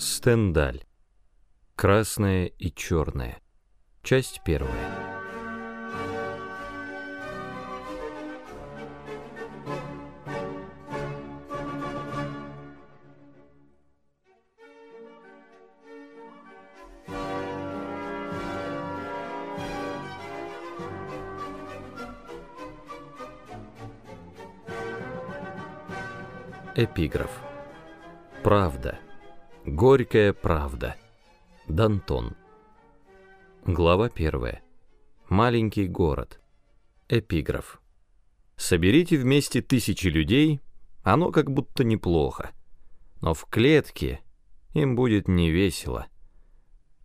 Стендаль. Красное и черное. Часть первая. Эпиграф. Правда. Горькая правда. Дантон. Глава первая. Маленький город. Эпиграф. Соберите вместе тысячи людей, оно как будто неплохо. Но в клетке им будет невесело.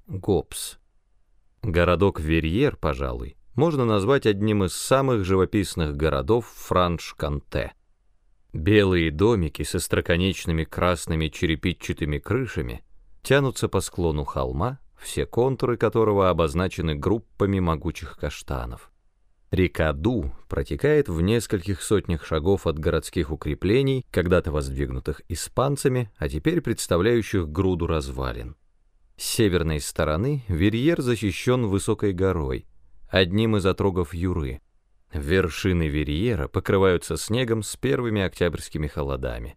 Гопс. Городок Верьер, пожалуй, можно назвать одним из самых живописных городов Франш-Канте. Белые домики со строконечными красными черепичатыми крышами тянутся по склону холма, все контуры которого обозначены группами могучих каштанов. Река Ду протекает в нескольких сотнях шагов от городских укреплений, когда-то воздвигнутых испанцами, а теперь представляющих груду развалин. С северной стороны Верьер защищен высокой горой, одним из отрогов Юры, Вершины Верьера покрываются снегом с первыми октябрьскими холодами.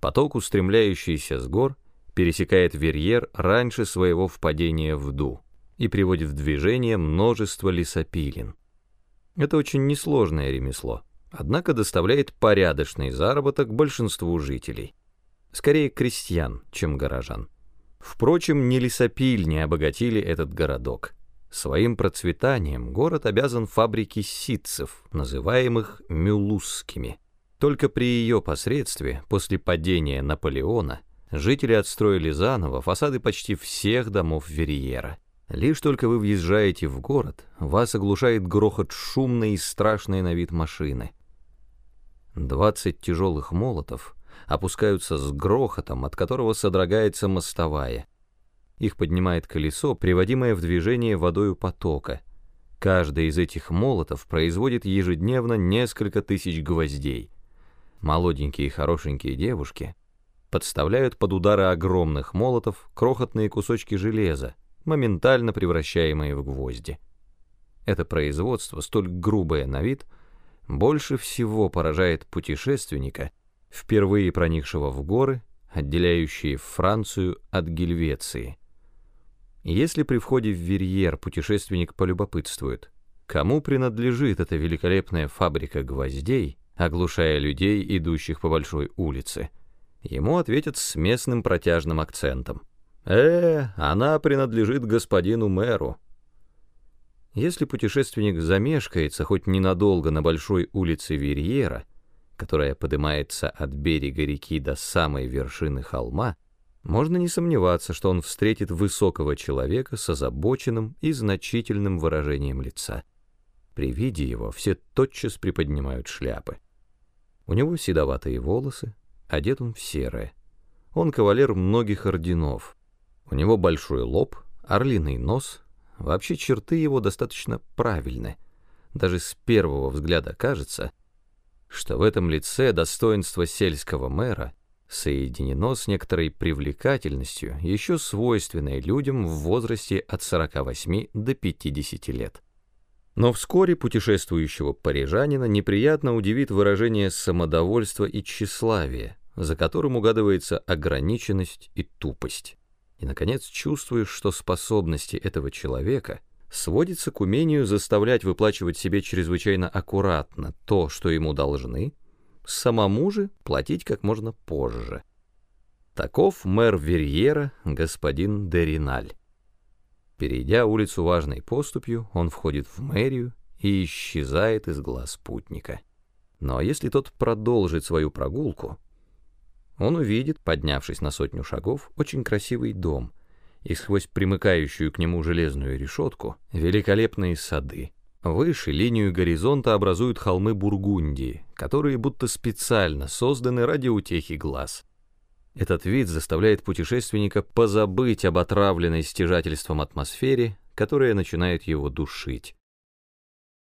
Поток, устремляющийся с гор, пересекает Верьер раньше своего впадения в Ду и приводит в движение множество лесопилин. Это очень несложное ремесло, однако доставляет порядочный заработок большинству жителей. Скорее крестьян, чем горожан. Впрочем, не лесопильни обогатили этот городок. Своим процветанием город обязан фабрике ситцев, называемых мюлузскими. Только при ее посредстве, после падения Наполеона, жители отстроили заново фасады почти всех домов Верьера. Лишь только вы въезжаете в город, вас оглушает грохот шумной и страшной на вид машины. Двадцать тяжелых молотов опускаются с грохотом, от которого содрогается мостовая. Их поднимает колесо, приводимое в движение водою потока. Каждый из этих молотов производит ежедневно несколько тысяч гвоздей. Молоденькие и хорошенькие девушки подставляют под удары огромных молотов крохотные кусочки железа, моментально превращаемые в гвозди. Это производство, столь грубое на вид, больше всего поражает путешественника, впервые проникшего в горы, отделяющие Францию от Гельвеции. Если при входе в Верьер путешественник полюбопытствует, кому принадлежит эта великолепная фабрика гвоздей, оглушая людей, идущих по большой улице, ему ответят с местным протяжным акцентом. «Э, она принадлежит господину мэру». Если путешественник замешкается хоть ненадолго на большой улице Верьера, которая поднимается от берега реки до самой вершины холма, можно не сомневаться, что он встретит высокого человека с озабоченным и значительным выражением лица. При виде его все тотчас приподнимают шляпы. У него седоватые волосы, одет он в серое. Он кавалер многих орденов. У него большой лоб, орлиный нос, вообще черты его достаточно правильны. Даже с первого взгляда кажется, что в этом лице достоинство сельского мэра соединено с некоторой привлекательностью, еще свойственной людям в возрасте от 48 до 50 лет. Но вскоре путешествующего парижанина неприятно удивит выражение самодовольства и тщеславия, за которым угадывается ограниченность и тупость. И, наконец, чувствуешь, что способности этого человека сводятся к умению заставлять выплачивать себе чрезвычайно аккуратно то, что ему должны, самому же платить как можно позже. Таков мэр Верьера, господин Дериналь. Перейдя улицу важной поступью, он входит в мэрию и исчезает из глаз путника. Но если тот продолжит свою прогулку, он увидит, поднявшись на сотню шагов, очень красивый дом и сквозь примыкающую к нему железную решетку великолепные сады. Выше линию горизонта образуют холмы Бургундии, которые будто специально созданы ради утехи глаз. Этот вид заставляет путешественника позабыть об отравленной стяжательством атмосфере, которая начинает его душить.